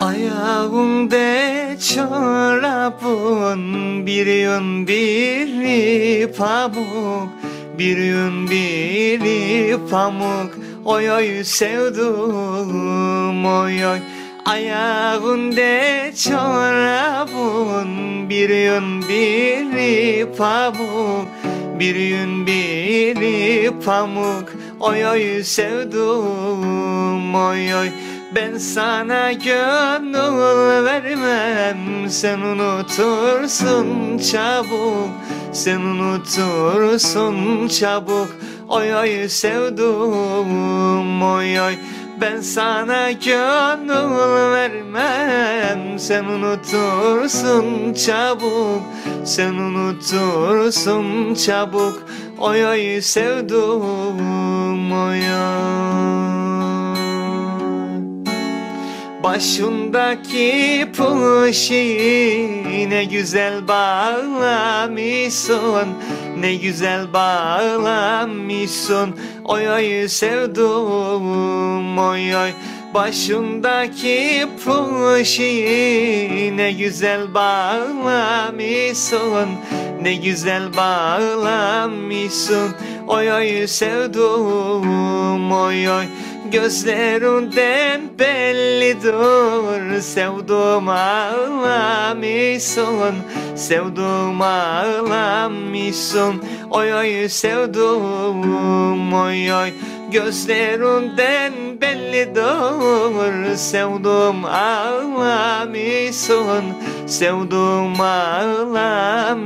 Ayağımda çorabın bir yün biri pamuk Bir yün biri pamuk. Oy oy sevdum oy oy. Ayağında çorabın bir yün biri pamuk Bir yün biri pamuk. Oy oy sevdum oy oy ben sana gönül vermem. Sen unutursun çabuk. Sen unutursun çabuk. Oy oy sevdum oy oy. Ben sana gönül vermem. Sen unutursun çabuk. Sen unutursun çabuk. Oy oy sevdum oy Başındaki puşi ne güzel bağlamışsın Ne güzel bağlamışsın. Oy oy sevdum oy oy Başındaki puşi ne güzel bağlamışsın Ne güzel bağlamışsın. Oy oy sevdum oy oy Gözlerinden bellidir. Sevdum ağlamışsın. Sevdum ağlamışsın. Oy oy sevdum oy oy. Gözlerinden bellidir. Sevdum ağlamışsın. Sevdum ağlamışsın.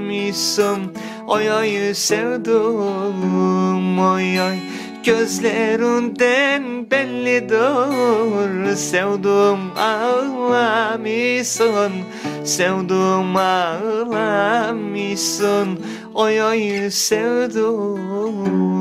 Oy oy sevdum oy oy Gözlerinden bellidir Sevdum ağlamışsın Sevdum ağlamışsın Oy oy sevdum